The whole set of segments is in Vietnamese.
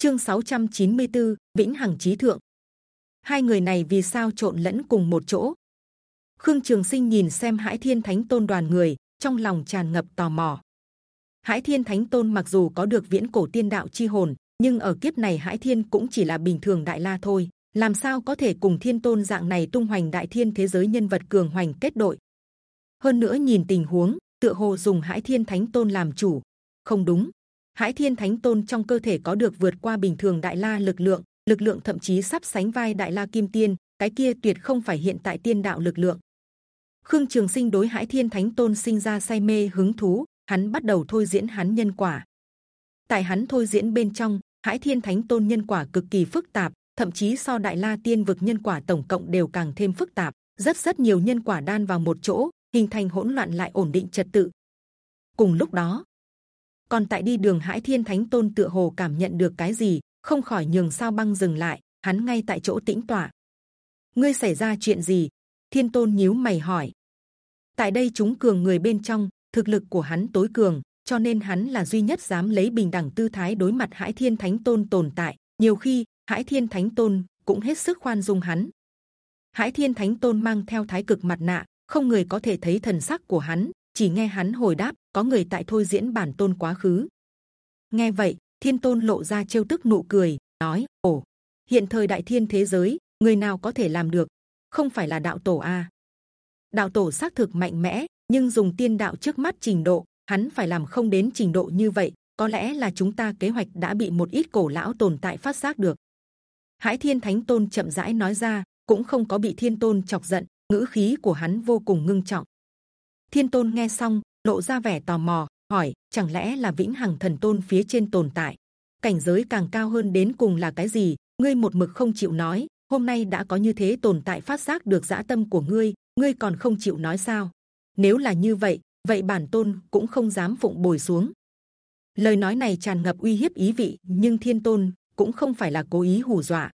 Chương 694, Vĩnh Hằng Chí Thượng. Hai người này vì sao trộn lẫn cùng một chỗ? Khương Trường Sinh nhìn xem Hải Thiên Thánh Tôn đoàn người, trong lòng tràn ngập tò mò. Hải Thiên Thánh Tôn mặc dù có được viễn cổ tiên đạo chi hồn, nhưng ở kiếp này Hải Thiên cũng chỉ là bình thường đại la thôi. Làm sao có thể cùng Thiên Tôn dạng này tung hoành đại thiên thế giới nhân vật cường hoành kết đội? Hơn nữa nhìn tình huống, tựa hồ dùng Hải Thiên Thánh Tôn làm chủ, không đúng. Hải Thiên Thánh Tôn trong cơ thể có được vượt qua bình thường đại la lực lượng, lực lượng thậm chí sắp sánh vai đại la kim tiên. Cái kia tuyệt không phải hiện tại tiên đạo lực lượng. Khương Trường Sinh đối Hải Thiên Thánh Tôn sinh ra say mê hứng thú, hắn bắt đầu thôi diễn hắn nhân quả. Tại hắn thôi diễn bên trong, Hải Thiên Thánh Tôn nhân quả cực kỳ phức tạp, thậm chí so Đại La Tiên vực nhân quả tổng cộng đều càng thêm phức tạp. Rất rất nhiều nhân quả đan vào một chỗ, hình thành hỗn loạn lại ổn định trật tự. Cùng lúc đó, còn tại đi đường Hải Thiên Thánh Tôn tựa hồ cảm nhận được cái gì, không khỏi nhường sao băng dừng lại. Hắn ngay tại chỗ tĩnh tọa. Ngươi xảy ra chuyện gì? Thiên Tôn nhíu mày hỏi. Tại đây chúng cường người bên trong, thực lực của hắn tối cường, cho nên hắn là duy nhất dám lấy bình đẳng tư thái đối mặt Hải Thiên Thánh Tôn tồn tại. Nhiều khi Hải Thiên Thánh Tôn cũng hết sức khoan dung hắn. Hải Thiên Thánh Tôn mang theo thái cực mặt nạ, không người có thể thấy thần sắc của hắn, chỉ nghe hắn hồi đáp: có người tại thôi diễn bản tôn quá khứ. Nghe vậy, Thiên Tôn lộ ra trêu tức nụ cười, nói: ồ, hiện thời đại thiên thế giới, người nào có thể làm được? Không phải là đạo tổ a? À? Đạo tổ xác thực mạnh mẽ, nhưng dùng tiên đạo trước mắt trình độ, hắn phải làm không đến trình độ như vậy. Có lẽ là chúng ta kế hoạch đã bị một ít cổ lão tồn tại phát giác được. Hải Thiên Thánh Tôn chậm rãi nói ra, cũng không có bị Thiên Tôn chọc giận, ngữ khí của hắn vô cùng ngưng trọng. Thiên Tôn nghe xong, lộ ra vẻ tò mò, hỏi: chẳng lẽ là Vĩnh Hằng Thần Tôn phía trên tồn tại? Cảnh giới càng cao hơn đến cùng là cái gì? Ngươi một mực không chịu nói, hôm nay đã có như thế tồn tại phát giác được dã tâm của ngươi, ngươi còn không chịu nói sao? Nếu là như vậy, vậy bản tôn cũng không dám phụng bồi xuống. Lời nói này tràn ngập uy hiếp ý vị, nhưng Thiên Tôn cũng không phải là cố ý hù dọa.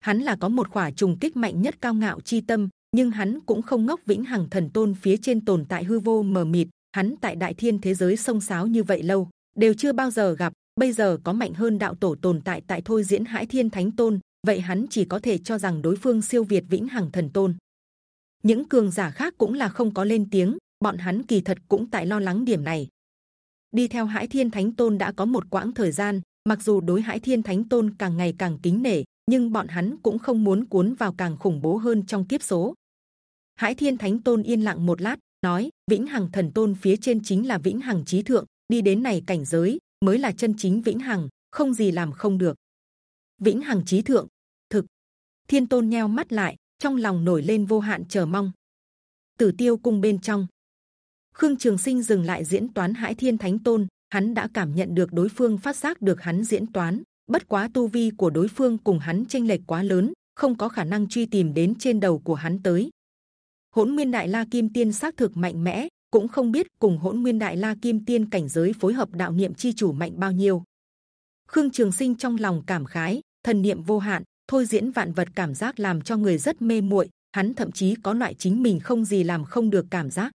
Hắn là có một khỏa trùng kích mạnh nhất cao ngạo chi tâm, nhưng hắn cũng không ngốc vĩnh hằng thần tôn phía trên tồn tại hư vô mờ mịt. Hắn tại đại thiên thế giới sông sáo như vậy lâu, đều chưa bao giờ gặp. Bây giờ có mạnh hơn đạo tổ tồn tại tại thôi diễn hải thiên thánh tôn, vậy hắn chỉ có thể cho rằng đối phương siêu việt vĩnh hằng thần tôn. Những cường giả khác cũng là không có lên tiếng, bọn hắn kỳ thật cũng tại lo lắng điểm này. Đi theo Hải Thiên Thánh Tôn đã có một quãng thời gian, mặc dù đối Hải Thiên Thánh Tôn càng ngày càng kính nể, nhưng bọn hắn cũng không muốn cuốn vào càng khủng bố hơn trong kiếp số. Hải Thiên Thánh Tôn yên lặng một lát, nói: Vĩnh Hằng Thần Tôn phía trên chính là Vĩnh Hằng Chí Thượng, đi đến này cảnh giới mới là chân chính Vĩnh Hằng, không gì làm không được. Vĩnh Hằng Chí Thượng, thực. Thiên Tôn nheo mắt lại, trong lòng nổi lên vô hạn chờ mong. Tử Tiêu Cung bên trong, Khương Trường Sinh dừng lại diễn toán Hải Thiên Thánh Tôn, hắn đã cảm nhận được đối phương phát giác được hắn diễn toán, bất quá tu vi của đối phương cùng hắn chênh lệch quá lớn, không có khả năng truy tìm đến trên đầu của hắn tới. Hỗn Nguyên Đại La Kim Tiên xác thực mạnh mẽ, cũng không biết cùng Hỗn Nguyên Đại La Kim Tiên cảnh giới phối hợp đạo niệm chi chủ mạnh bao nhiêu. Khương Trường Sinh trong lòng cảm khái, thần niệm vô hạn, thôi diễn vạn vật cảm giác làm cho người rất mê muội. Hắn thậm chí có loại chính mình không gì làm không được cảm giác.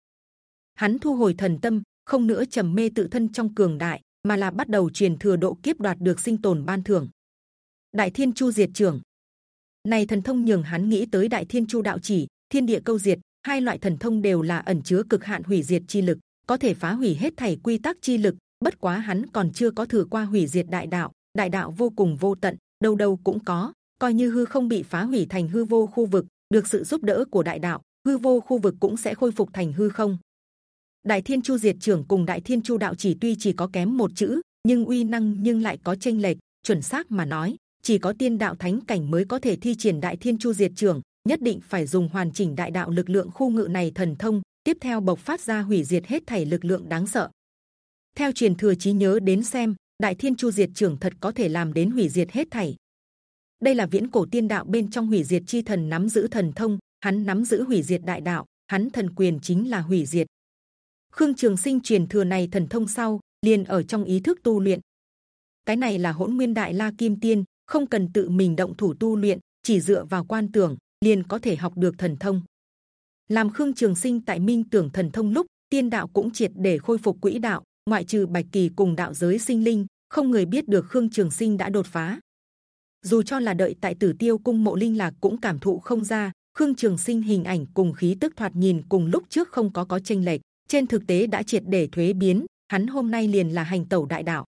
Hắn thu hồi thần tâm, không nữa trầm mê tự thân trong cường đại, mà là bắt đầu truyền thừa độ kiếp đoạt được sinh tồn ban thưởng. Đại Thiên Chu Diệt Trưởng này thần thông nhường hắn nghĩ tới Đại Thiên Chu Đạo Chỉ, Thiên Địa Câu Diệt, hai loại thần thông đều là ẩn chứa cực hạn hủy diệt chi lực, có thể phá hủy hết thảy quy tắc chi lực. Bất quá hắn còn chưa có thử qua hủy diệt đại đạo, đại đạo vô cùng vô tận, đâu đâu cũng có. Coi như hư không bị phá hủy thành hư vô khu vực, được sự giúp đỡ của đại đạo, hư vô khu vực cũng sẽ khôi phục thành hư không. Đại Thiên Chu Diệt Trưởng cùng Đại Thiên Chu Đạo chỉ tuy chỉ có kém một chữ, nhưng uy năng nhưng lại có chênh lệch. Chuẩn xác mà nói, chỉ có tiên đạo thánh cảnh mới có thể thi triển Đại Thiên Chu Diệt Trưởng, nhất định phải dùng hoàn chỉnh đại đạo lực lượng khu ngự này thần thông, tiếp theo bộc phát ra hủy diệt hết thảy lực lượng đáng sợ. Theo truyền thừa trí nhớ đến xem, Đại Thiên Chu Diệt Trưởng thật có thể làm đến hủy diệt hết thảy. Đây là viễn cổ tiên đạo bên trong hủy diệt chi thần nắm giữ thần thông, hắn nắm giữ hủy diệt đại đạo, hắn thần quyền chính là hủy diệt. Khương Trường Sinh truyền thừa này thần thông sau, liền ở trong ý thức tu luyện. Cái này là hỗn nguyên đại la kim tiên, không cần tự mình động thủ tu luyện, chỉ dựa vào quan tưởng liền có thể học được thần thông. Làm Khương Trường Sinh tại Minh tưởng thần thông lúc tiên đạo cũng triệt để khôi phục quỹ đạo, ngoại trừ bạch kỳ cùng đạo giới sinh linh, không người biết được khương trường sinh đã đột phá dù cho là đợi tại tử tiêu cung mộ linh lạc cũng cảm thụ không ra khương trường sinh hình ảnh cùng khí tức thoạt nhìn cùng lúc trước không có có tranh lệch trên thực tế đã triệt để thuế biến, hắn hôm nay liền là hành tẩu đại đạo.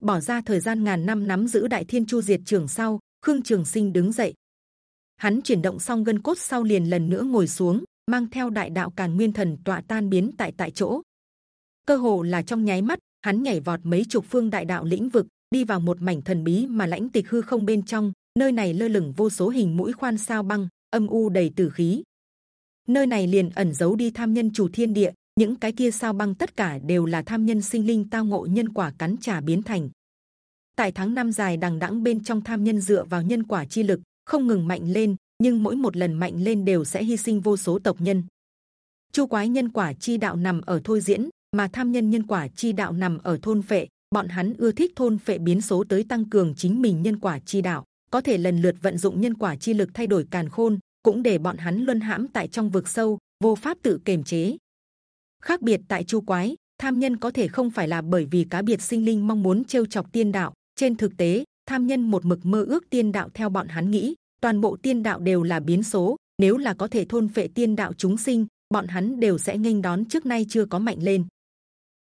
Bỏ ra thời gian ngàn năm nắm giữ đại thiên chu diệt trường sau, khương trường sinh đứng dậy. Hắn chuyển động xong gân cốt sau liền lần nữa ngồi xuống, mang theo đại đạo càn nguyên thần tọa tan biến tại tại chỗ. Cơ hồ là trong nháy mắt, hắn nhảy vọt mấy chục phương đại đạo lĩnh vực, đi vào một mảnh thần bí mà lãnh tịch hư không bên trong, nơi này lơ lửng vô số hình mũi khoan sao băng, âm u đầy tử khí. Nơi này liền ẩn giấu đi tham nhân chủ thiên địa những cái kia sao băng tất cả đều là tham nhân sinh linh tao ngộ nhân quả cắn trả biến thành. Tại tháng năm dài đằng đẵng bên trong tham nhân dựa vào nhân quả chi lực, không ngừng mạnh lên, nhưng mỗi một lần mạnh lên đều sẽ hy sinh vô số tộc nhân. Chu quái nhân quả chi đạo nằm ở thôi diễn, mà tham nhân nhân quả chi đạo nằm ở thôn phệ, bọn hắn ưa thích thôn phệ biến số tới tăng cường chính mình nhân quả chi đạo, có thể lần lượt vận dụng nhân quả chi lực thay đổi càn khôn, cũng để bọn hắn luân hãm tại trong vực sâu, vô pháp tự kiềm chế khác biệt tại chu quái, tham nhân có thể không phải là bởi vì cá biệt sinh linh mong muốn trêu chọc tiên đạo. Trên thực tế, tham nhân một mực mơ ước tiên đạo theo bọn hắn nghĩ. Toàn bộ tiên đạo đều là biến số. Nếu là có thể thôn phệ tiên đạo chúng sinh, bọn hắn đều sẽ nghênh đón trước nay chưa có mạnh lên.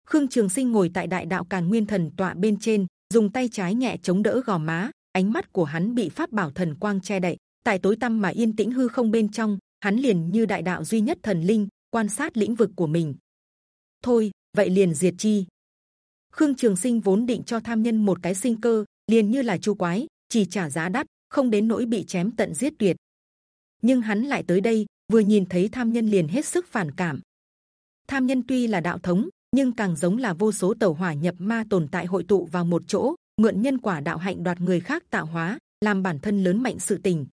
Khương trường sinh ngồi tại đại đạo càn nguyên thần tọa bên trên, dùng tay trái nhẹ chống đỡ gò má. Ánh mắt của hắn bị pháp bảo thần quang che đậy. Tại tối tăm mà yên tĩnh hư không bên trong, hắn liền như đại đạo duy nhất thần linh, quan sát lĩnh vực của mình thôi, vậy liền diệt chi. Khương trường sinh vốn định cho tham nhân một cái sinh cơ, liền như là chu quái, chỉ trả giá đắt, không đến nỗi bị chém tận giết tuyệt. Nhưng hắn lại tới đây, vừa nhìn thấy tham nhân liền hết sức phản cảm. Tham nhân tuy là đạo thống, nhưng càng giống là vô số tẩu hỏa nhập ma tồn tại hội tụ vào một chỗ, mượn nhân quả đạo hạnh đoạt người khác tạo hóa, làm bản thân lớn mạnh sự tình.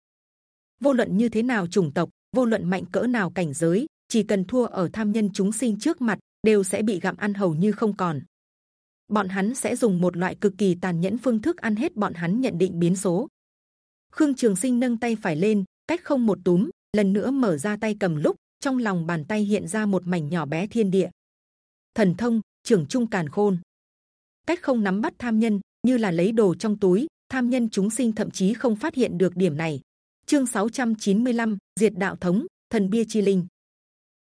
Vô luận như thế nào chủng tộc, vô luận mạnh cỡ nào cảnh giới, chỉ cần thua ở tham nhân chúng sinh trước mặt đều sẽ bị gặm ăn hầu như không còn. Bọn hắn sẽ dùng một loại cực kỳ tàn nhẫn phương thức ăn hết bọn hắn nhận định biến số. Khương trường sinh nâng tay phải lên cách không một túm lần nữa mở ra tay cầm lúc trong lòng bàn tay hiện ra một mảnh nhỏ bé thiên địa. Thần thông trưởng trung càn khôn. Cách không nắm bắt tham nhân như là lấy đồ trong túi tham nhân chúng sinh thậm chí không phát hiện được điểm này. Chương 695, diệt đạo thống thần bia chi linh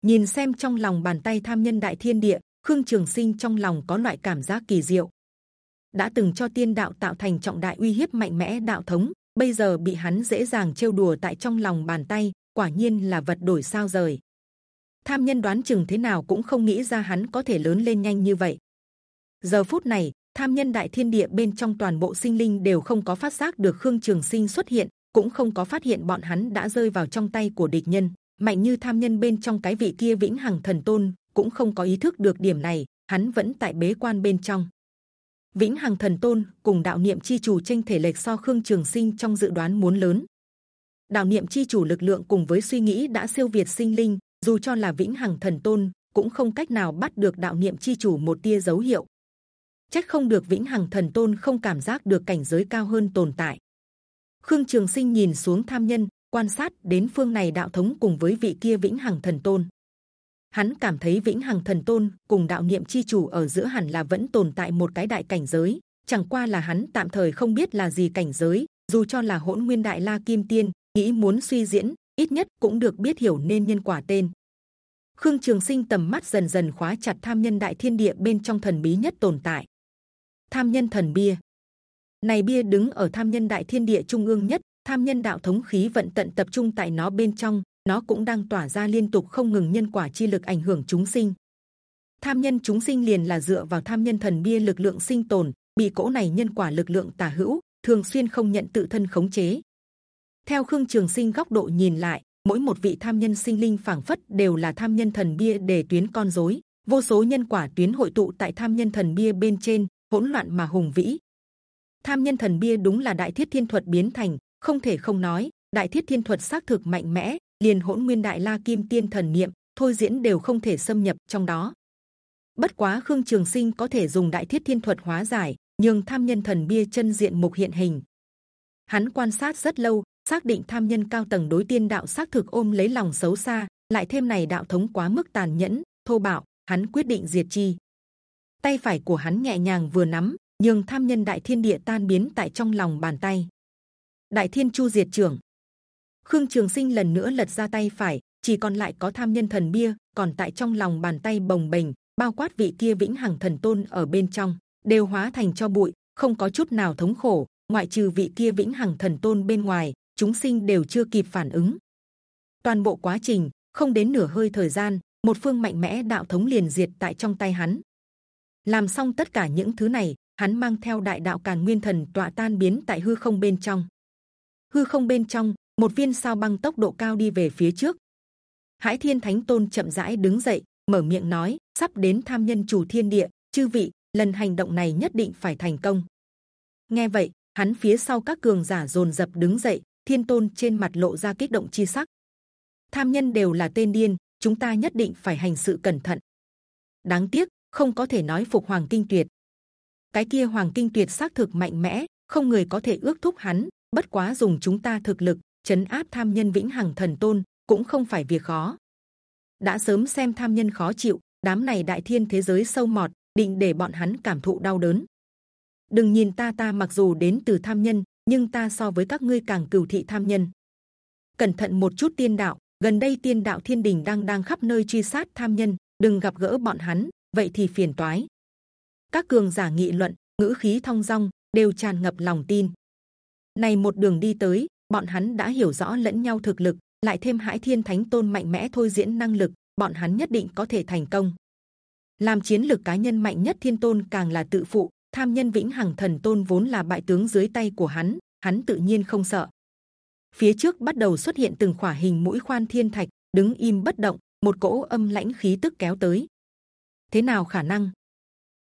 nhìn xem trong lòng bàn tay tham nhân đại thiên địa, khương trường sinh trong lòng có loại cảm giác kỳ diệu. Đã từng cho tiên đạo tạo thành trọng đại uy hiếp mạnh mẽ đạo thống, bây giờ bị hắn dễ dàng trêu đùa tại trong lòng bàn tay, quả nhiên là vật đổi sao rời. Tham nhân đoán chừng thế nào cũng không nghĩ ra hắn có thể lớn lên nhanh như vậy. Giờ phút này, tham nhân đại thiên địa bên trong toàn bộ sinh linh đều không có phát giác được khương trường sinh xuất hiện, cũng không có phát hiện bọn hắn đã rơi vào trong tay của địch nhân mạnh như tham nhân bên trong cái vị kia vĩnh hằng thần tôn cũng không có ý thức được điểm này, hắn vẫn tại bế quan bên trong. Vĩnh hằng thần tôn cùng đạo niệm chi chủ tranh thể lệch so khương trường sinh trong dự đoán muốn lớn. Đạo niệm chi chủ lực lượng cùng với suy nghĩ đã siêu việt sinh linh, dù cho là vĩnh hằng thần tôn cũng không cách nào bắt được đạo niệm chi chủ một tia dấu hiệu. Chắc không được vĩnh hằng thần tôn không cảm giác được cảnh giới cao hơn tồn tại. Khương trường sinh nhìn xuống tham nhân quan sát đến phương này đạo thống cùng với vị kia vĩnh hằng thần tôn. Hắn cảm thấy vĩnh hằng thần tôn cùng đạo niệm chi chủ ở giữa hẳn là vẫn tồn tại một cái đại cảnh giới, chẳng qua là hắn tạm thời không biết là gì cảnh giới, dù cho là hỗn nguyên đại la kim tiên, nghĩ muốn suy diễn, ít nhất cũng được biết hiểu nên nhân quả tên. Khương trường sinh tầm mắt dần dần khóa chặt tham nhân đại thiên địa bên trong thần bí nhất tồn tại. Tham nhân thần bia. Này bia đứng ở tham nhân đại thiên địa trung ương nhất tham nhân đạo thống khí vận tận tập trung tại nó bên trong, nó cũng đang tỏa ra liên tục không ngừng nhân quả chi lực ảnh hưởng chúng sinh. Tham nhân chúng sinh liền là dựa vào tham nhân thần bia lực lượng sinh tồn, bị cỗ này nhân quả lực lượng tả hữu, thường xuyên không nhận tự thân khống chế. Theo khương trường sinh góc độ nhìn lại, mỗi một vị tham nhân sinh linh phảng phất đều là tham nhân thần bia để tuyến con rối, vô số nhân quả tuyến hội tụ tại tham nhân thần bia bên trên, hỗn loạn mà hùng vĩ. Tham nhân thần bia đúng là đại thiết thiên thuật biến thành không thể không nói, đại thiết thiên thuật xác thực mạnh mẽ, liền hỗn nguyên đại la kim tiên thần niệm, thôi diễn đều không thể xâm nhập trong đó. Bất quá khương trường sinh có thể dùng đại thiết thiên thuật hóa giải nhưng tham nhân thần bia chân diện mục hiện hình. Hắn quan sát rất lâu, xác định tham nhân cao tầng đối tiên đạo xác thực ôm lấy lòng xấu xa, lại thêm này đạo thống quá mức tàn nhẫn, thô bạo, hắn quyết định diệt chi. Tay phải của hắn nhẹ nhàng vừa nắm nhưng tham nhân đại thiên địa tan biến tại trong lòng bàn tay. Đại thiên chu diệt trưởng. Khương Trường Sinh lần nữa lật ra tay phải, chỉ còn lại có tham nhân thần bia, còn tại trong lòng bàn tay bồng bềnh, bao quát vị kia vĩnh hằng thần tôn ở bên trong, đều hóa thành cho bụi, không có chút nào thống khổ. Ngoại trừ vị kia vĩnh hằng thần tôn bên ngoài, chúng sinh đều chưa kịp phản ứng. Toàn bộ quá trình không đến nửa hơi thời gian, một phương mạnh mẽ đạo thống liền diệt tại trong tay hắn. Làm xong tất cả những thứ này, hắn mang theo đại đạo càn nguyên thần tọa tan biến tại hư không bên trong. Hư không bên trong, một viên sao băng tốc độ cao đi về phía trước. Hải Thiên Thánh Tôn chậm rãi đứng dậy, mở miệng nói: sắp đến tham nhân chủ thiên địa, chư vị, lần hành động này nhất định phải thành công. Nghe vậy, hắn phía sau các cường giả dồn dập đứng dậy, Thiên Tôn trên mặt lộ ra kích động chi sắc. Tham nhân đều là tên điên, chúng ta nhất định phải hành sự cẩn thận. Đáng tiếc, không có thể nói phục Hoàng Kinh Tuyệt. Cái kia Hoàng Kinh Tuyệt xác thực mạnh mẽ, không người có thể ước thúc hắn. Bất quá dùng chúng ta thực lực chấn áp tham nhân vĩnh hằng thần tôn cũng không phải việc khó. đã sớm xem tham nhân khó chịu, đám này đại thiên thế giới sâu mọt, định để bọn hắn cảm thụ đau đớn. Đừng nhìn ta ta mặc dù đến từ tham nhân, nhưng ta so với các ngươi càng cừu thị tham nhân. Cẩn thận một chút tiên đạo, gần đây tiên đạo thiên đình đang đang khắp nơi truy sát tham nhân, đừng gặp gỡ bọn hắn, vậy thì phiền toái. Các cường giả nghị luận, ngữ khí thong dong, đều tràn ngập lòng tin. Này một đường đi tới, bọn hắn đã hiểu rõ lẫn nhau thực lực, lại thêm Hải Thiên Thánh Tôn mạnh mẽ thôi diễn năng lực, bọn hắn nhất định có thể thành công. Làm chiến lược cá nhân mạnh nhất Thiên Tôn càng là tự phụ, tham nhân vĩnh hằng thần tôn vốn là bại tướng dưới tay của hắn, hắn tự nhiên không sợ. Phía trước bắt đầu xuất hiện từng khỏa hình mũi khoan thiên thạch, đứng im bất động, một cỗ âm lãnh khí tức kéo tới. Thế nào khả năng?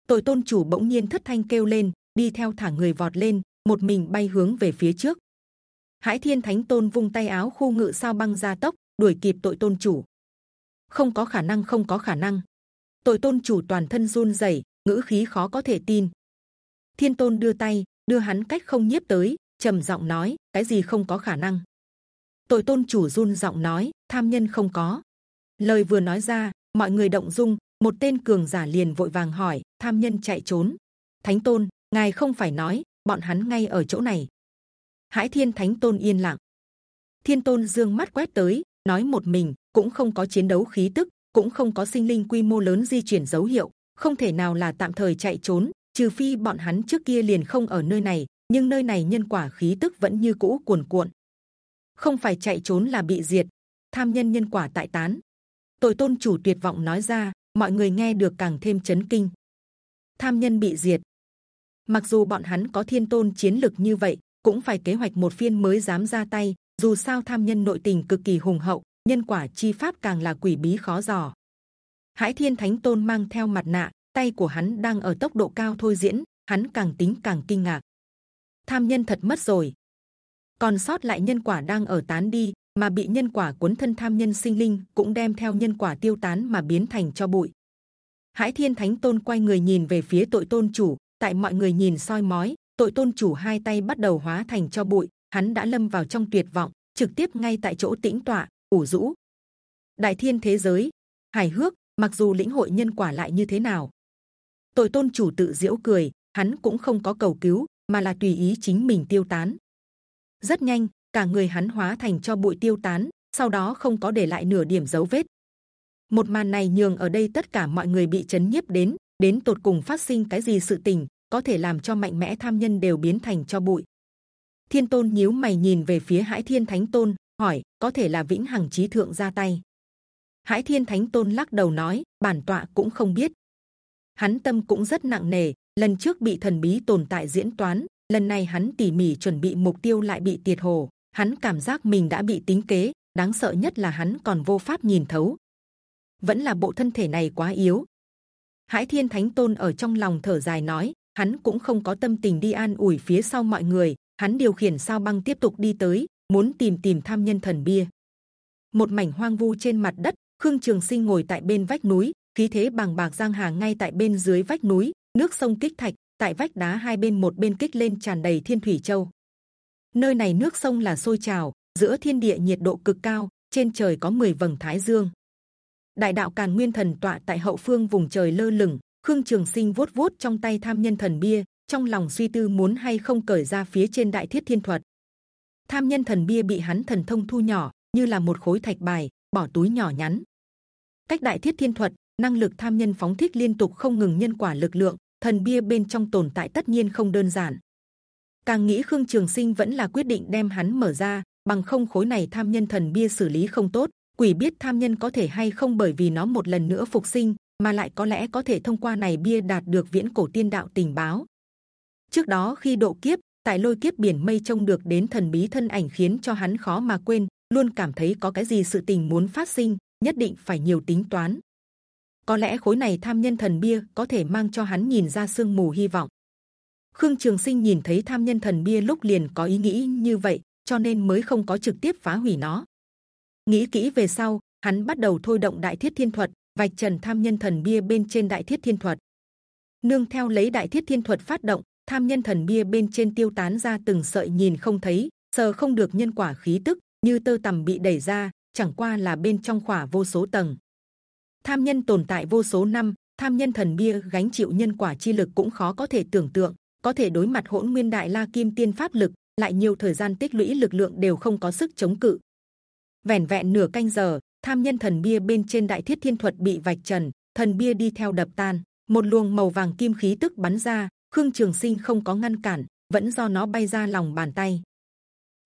Tội tôn chủ bỗng nhiên thất thanh kêu lên, đi theo thả người vọt lên, một mình bay hướng về phía trước. Hải Thiên Thánh Tôn vung tay áo khu ngự sao băng ra tốc, đuổi kịp tội tôn chủ. Không có khả năng, không có khả năng. Tội tôn chủ toàn thân run rẩy, ngữ khí khó có thể tin. Thiên Tôn đưa tay, đưa hắn cách không nhiếp tới, trầm giọng nói: cái gì không có khả năng? Tội tôn chủ run giọng nói: tham nhân không có. Lời vừa nói ra, mọi người động dung. Một tên cường giả liền vội vàng hỏi: tham nhân chạy trốn. Thánh Tôn, ngài không phải nói bọn hắn ngay ở chỗ này? Hải Thiên Thánh Tôn yên lặng. Thiên Tôn dương mắt quét tới, nói một mình cũng không có chiến đấu khí tức, cũng không có sinh linh quy mô lớn di chuyển dấu hiệu, không thể nào là tạm thời chạy trốn, trừ phi bọn hắn trước kia liền không ở nơi này, nhưng nơi này nhân quả khí tức vẫn như cũ cuồn cuộn. Không phải chạy trốn là bị diệt, tham nhân nhân quả tại tán. Tội tôn chủ tuyệt vọng nói ra, mọi người nghe được càng thêm chấn kinh. Tham nhân bị diệt. Mặc dù bọn hắn có thiên tôn chiến lực như vậy, cũng phải kế hoạch một phiên mới dám ra tay. Dù sao tham nhân nội tình cực kỳ hùng hậu, nhân quả chi pháp càng là quỷ bí khó dò. Hải Thiên Thánh Tôn mang theo mặt nạ, tay của hắn đang ở tốc độ cao thôi diễn, hắn càng tính càng kinh ngạc. Tham nhân thật mất rồi, còn sót lại nhân quả đang ở tán đi, mà bị nhân quả cuốn thân tham nhân sinh linh cũng đem theo nhân quả tiêu tán mà biến thành cho bụi. Hải Thiên Thánh Tôn quay người nhìn về phía tội tôn chủ, tại mọi người nhìn soi mói, tội tôn chủ hai tay bắt đầu hóa thành cho bụi, hắn đã lâm vào trong tuyệt vọng, trực tiếp ngay tại chỗ tĩnh tọa, ủ rũ. Đại thiên thế giới, hài hước, mặc dù lĩnh hội nhân quả lại như thế nào, tội tôn chủ tự diễu cười, hắn cũng không có cầu cứu, mà là tùy ý chính mình tiêu tán. Rất nhanh, cả người hắn hóa thành cho bụi tiêu tán, sau đó không có để lại nửa điểm dấu vết. Một màn này nhường ở đây tất cả mọi người bị chấn nhiếp đến, đến tột cùng phát sinh cái gì sự tình có thể làm cho mạnh mẽ tham nhân đều biến thành cho bụi. Thiên tôn nhíu mày nhìn về phía Hải Thiên Thánh Tôn, hỏi: có thể là vĩnh hằng trí thượng ra tay? Hải Thiên Thánh Tôn lắc đầu nói: bản tọa cũng không biết. Hắn tâm cũng rất nặng nề. Lần trước bị thần bí tồn tại diễn toán, lần này hắn tỉ mỉ chuẩn bị mục tiêu lại bị tiệt hồ. Hắn cảm giác mình đã bị tính kế. Đáng sợ nhất là hắn còn vô pháp nhìn thấu. Vẫn là bộ thân thể này quá yếu. Hải Thiên Thánh Tôn ở trong lòng thở dài nói: hắn cũng không có tâm tình đi an ủi phía sau mọi người. Hắn điều khiển sao băng tiếp tục đi tới, muốn tìm tìm tham nhân thần bia. Một mảnh hoang vu trên mặt đất, Khương Trường Sinh ngồi tại bên vách núi, khí thế bằng bạc giang hà ngay tại bên dưới vách núi, nước sông kích thạch, tại vách đá hai bên một bên kích lên tràn đầy thiên thủy châu. Nơi này nước sông là sôi trào, giữa thiên địa nhiệt độ cực cao, trên trời có 10 vầng thái dương. Đại đạo càn nguyên thần tọa tại hậu phương vùng trời lơ lửng, Khương Trường Sinh vuốt vuốt trong tay tham nhân thần bia, trong lòng suy tư muốn hay không cởi ra phía trên đại thiết thiên thuật. Tham nhân thần bia bị hắn thần thông thu nhỏ, như là một khối thạch bài, bỏ túi nhỏ nhắn. Cách đại thiết thiên thuật, năng lực tham nhân phóng thích liên tục không ngừng nhân quả lực lượng, thần bia bên trong tồn tại tất nhiên không đơn giản. Càng nghĩ Khương Trường Sinh vẫn là quyết định đem hắn mở ra, bằng không khối này tham nhân thần bia xử lý không tốt, quỷ biết tham nhân có thể hay không bởi vì nó một lần nữa phục sinh, mà lại có lẽ có thể thông qua này bia đạt được viễn cổ tiên đạo tình báo. Trước đó khi độ kiếp, tại lôi kiếp biển mây trông được đến thần bí thân ảnh khiến cho hắn khó mà quên, luôn cảm thấy có cái gì sự tình muốn phát sinh, nhất định phải nhiều tính toán. Có lẽ khối này tham nhân thần bia có thể mang cho hắn nhìn ra sương mù hy vọng. Khương Trường Sinh nhìn thấy tham nhân thần bia lúc liền có ý nghĩ như vậy, cho nên mới không có trực tiếp phá hủy nó. Nghĩ kỹ về sau, hắn bắt đầu thôi động đại thiết thiên thuật, vạch trần tham nhân thần bia bên trên đại thiết thiên thuật. Nương theo lấy đại thiết thiên thuật phát động, tham nhân thần bia bên trên tiêu tán ra từng sợi nhìn không thấy, sờ không được nhân quả khí tức, như tơ tằm bị đẩy ra, chẳng qua là bên trong khỏa vô số tầng. Tham nhân tồn tại vô số năm, tham nhân thần bia gánh chịu nhân quả chi lực cũng khó có thể tưởng tượng, có thể đối mặt hỗn nguyên đại la kim tiên pháp lực, lại nhiều thời gian tích lũy lực lượng đều không có sức chống cự. Vẻn vẹn nửa canh giờ, tham nhân thần bia bên trên đại thiết thiên thuật bị vạch trần, thần bia đi theo đập tan, một luồng màu vàng kim khí tức bắn ra, khương trường sinh không có ngăn cản, vẫn do nó bay ra lòng bàn tay.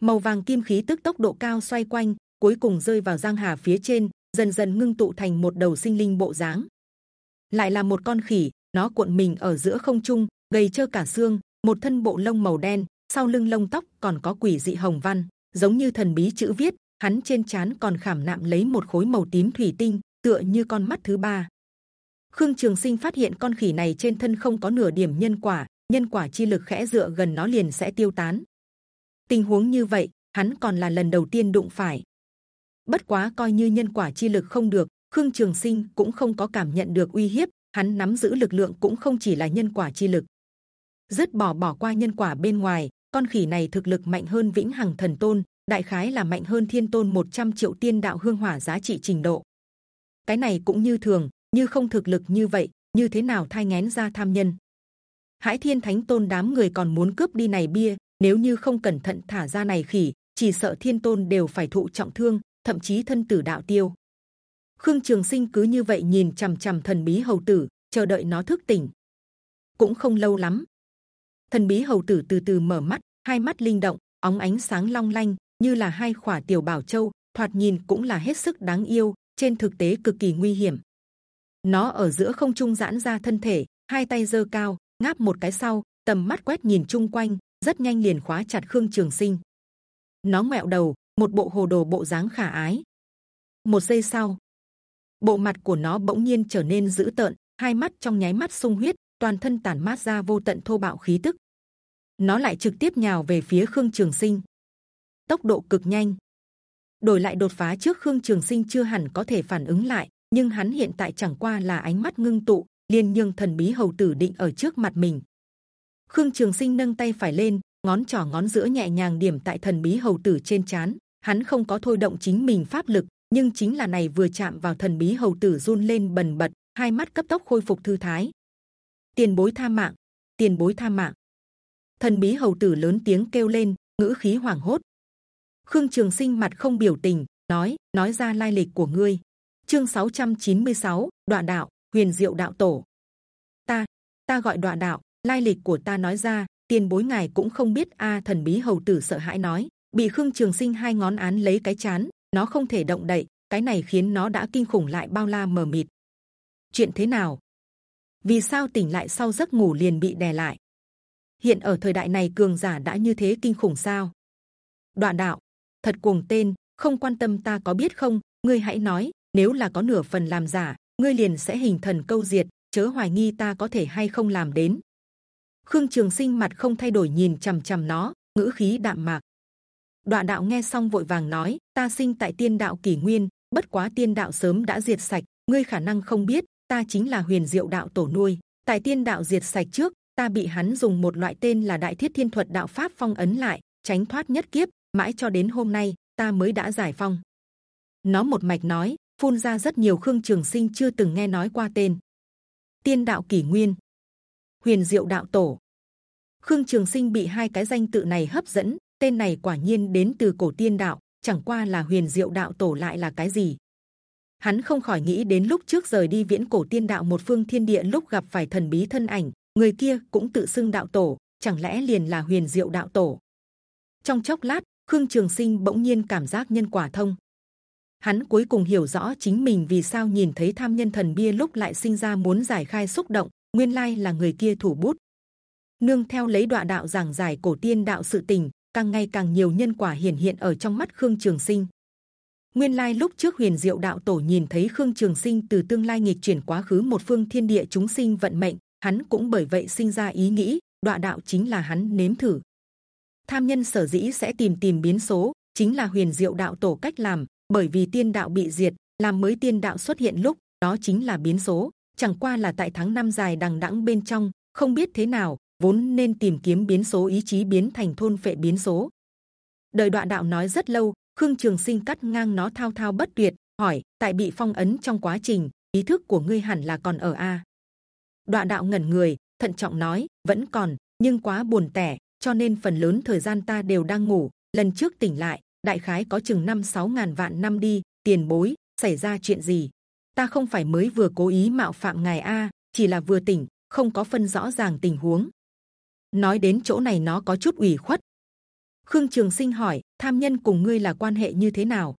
Màu vàng kim khí tức tốc độ cao xoay quanh, cuối cùng rơi vào giang hà phía trên, dần dần ngưng tụ thành một đầu sinh linh bộ dáng. Lại là một con khỉ, nó cuộn mình ở giữa không trung, gầy trơ cả xương, một thân bộ lông màu đen, sau lưng lông tóc còn có quỷ dị hồng văn, giống như thần bí chữ viết. Hắn trên chán còn khảm nạm lấy một khối màu tím thủy tinh, tựa như con mắt thứ ba. Khương Trường Sinh phát hiện con khỉ này trên thân không có nửa điểm nhân quả, nhân quả chi lực khẽ dựa gần nó liền sẽ tiêu tán. Tình huống như vậy, hắn còn là lần đầu tiên đụng phải. Bất quá coi như nhân quả chi lực không được, Khương Trường Sinh cũng không có cảm nhận được uy hiếp. Hắn nắm giữ lực lượng cũng không chỉ là nhân quả chi lực. Dứt bỏ bỏ qua nhân quả bên ngoài, con khỉ này thực lực mạnh hơn vĩnh hằng thần tôn, đại khái là mạnh hơn thiên tôn 100 triệu tiên đạo hương hỏa giá trị trình độ. Cái này cũng như thường, như không thực lực như vậy, như thế nào thay ngén ra tham nhân? Hải Thiên Thánh Tôn đám người còn muốn cướp đi này bia, nếu như không cẩn thận thả ra này khỉ, chỉ sợ Thiên Tôn đều phải thụ trọng thương, thậm chí thân tử đạo tiêu. Khương Trường Sinh cứ như vậy nhìn c h ầ m c h ầ m thần bí hầu tử, chờ đợi nó thức tỉnh. Cũng không lâu lắm, thần bí hầu tử từ từ mở mắt, hai mắt linh động, óng ánh sáng long lanh, như là hai khỏa tiểu bảo châu, thoạt nhìn cũng là hết sức đáng yêu. Trên thực tế cực kỳ nguy hiểm. Nó ở giữa không trung giãn ra thân thể, hai tay giơ cao, ngáp một cái sau, tầm mắt quét nhìn chung quanh, rất nhanh liền khóa chặt Khương Trường Sinh. Nó ngẹo đầu, một bộ hồ đồ bộ dáng khả ái. Một giây sau, bộ mặt của nó bỗng nhiên trở nên dữ tợn, hai mắt trong nháy mắt sung huyết, toàn thân tản mát ra vô tận thô bạo khí tức. Nó lại trực tiếp nhào về phía Khương Trường Sinh, tốc độ cực nhanh. Đổi lại đột phá trước Khương Trường Sinh chưa hẳn có thể phản ứng lại, nhưng hắn hiện tại chẳng qua là ánh mắt ngưng tụ, liền nhương thần bí hầu tử định ở trước mặt mình. Khương Trường Sinh nâng tay phải lên, ngón trỏ ngón giữa nhẹ nhàng điểm tại thần bí hầu tử trên chán hắn không có thôi động chính mình pháp lực nhưng chính là này vừa chạm vào thần bí hầu tử run lên bần bật hai mắt cấp tốc khôi phục thư thái tiền bối tha mạng tiền bối tha mạng thần bí hầu tử lớn tiếng kêu lên ngữ khí hoảng hốt khương trường sinh mặt không biểu tình nói nói ra lai lịch của ngươi. Chương 696, đoạn đạo huyền diệu đạo tổ. Ta ta gọi đoạn đạo lai lịch của ta nói ra tiền bối ngài cũng không biết. A thần bí hầu tử sợ hãi nói bị khương trường sinh hai ngón án lấy cái chán nó không thể động đậy cái này khiến nó đã kinh khủng lại bao la mờ mịt. Chuyện thế nào? Vì sao tỉnh lại sau giấc ngủ liền bị đè lại? Hiện ở thời đại này cường giả đã như thế kinh khủng sao? Đoạn đạo thật cuồng tên, không quan tâm ta có biết không? Ngươi hãy nói, nếu là có nửa phần làm giả, ngươi liền sẽ hình thần câu diệt, chớ hoài nghi ta có thể hay không làm đến. Khương trường sinh mặt không thay đổi nhìn c h ầ m c h ầ m nó, ngữ khí đạm mạc. Đoạn đạo nghe xong vội vàng nói, ta sinh tại tiên đạo kỷ nguyên, bất quá tiên đạo sớm đã diệt sạch, ngươi khả năng không biết, ta chính là huyền diệu đạo tổ nuôi. Tại tiên đạo diệt sạch trước, ta bị hắn dùng một loại tên là đại thiết thiên thuật đạo pháp phong ấn lại, tránh thoát nhất kiếp mãi cho đến hôm nay ta mới đã giải phong nó một mạch nói phun ra rất nhiều khương trường sinh chưa từng nghe nói qua tên tiên đạo kỷ nguyên huyền diệu đạo tổ Khương Trường Sinh bị hai cái danh tự này hấp dẫn, tên này quả nhiên đến từ cổ tiên đạo, chẳng qua là huyền diệu đạo tổ lại là cái gì? Hắn không khỏi nghĩ đến lúc trước rời đi viễn cổ tiên đạo một phương thiên địa lúc gặp phải thần bí thân ảnh, người kia cũng tự xưng đạo tổ, chẳng lẽ liền là huyền diệu đạo tổ? Trong chốc lát, Khương Trường Sinh bỗng nhiên cảm giác nhân quả thông. Hắn cuối cùng hiểu rõ chính mình vì sao nhìn thấy tham nhân thần bia lúc lại sinh ra muốn giải khai xúc động, nguyên lai là người kia thủ bút. Nương theo lấy đoạn đạo giảng giải cổ tiên đạo sự tình, càng ngày càng nhiều nhân quả hiển hiện ở trong mắt Khương Trường Sinh. Nguyên lai lúc trước huyền diệu đạo tổ nhìn thấy Khương Trường Sinh từ tương lai nghịch chuyển quá khứ một phương thiên địa chúng sinh vận mệnh, hắn cũng bởi vậy sinh ra ý nghĩ, đoạn đạo chính là hắn nếm thử. Tham nhân sở dĩ sẽ tìm tìm biến số, chính là huyền diệu đạo tổ cách làm, bởi vì tiên đạo bị diệt, làm mới tiên đạo xuất hiện lúc đó chính là biến số. Chẳng qua là tại tháng năm dài đằng đẵng bên trong, không biết thế nào, vốn nên tìm kiếm biến số ý chí biến thành thôn phệ biến số. Đời đoạn đạo nói rất lâu, Khương Trường Sinh cắt ngang nó thao thao bất tuyệt, hỏi: tại bị phong ấn trong quá trình, ý thức của ngươi hẳn là còn ở a? Đoạn đạo ngẩn người, thận trọng nói: vẫn còn, nhưng quá buồn tẻ, cho nên phần lớn thời gian ta đều đang ngủ. Lần trước tỉnh lại, đại khái có chừng năm sáu ngàn vạn năm đi. Tiền bối, xảy ra chuyện gì? Ta không phải mới vừa cố ý mạo phạm ngài a, chỉ là vừa tỉnh, không có phân rõ ràng tình huống. Nói đến chỗ này nó có chút ủy khuất. Khương Trường Sinh hỏi, tham nhân cùng ngươi là quan hệ như thế nào?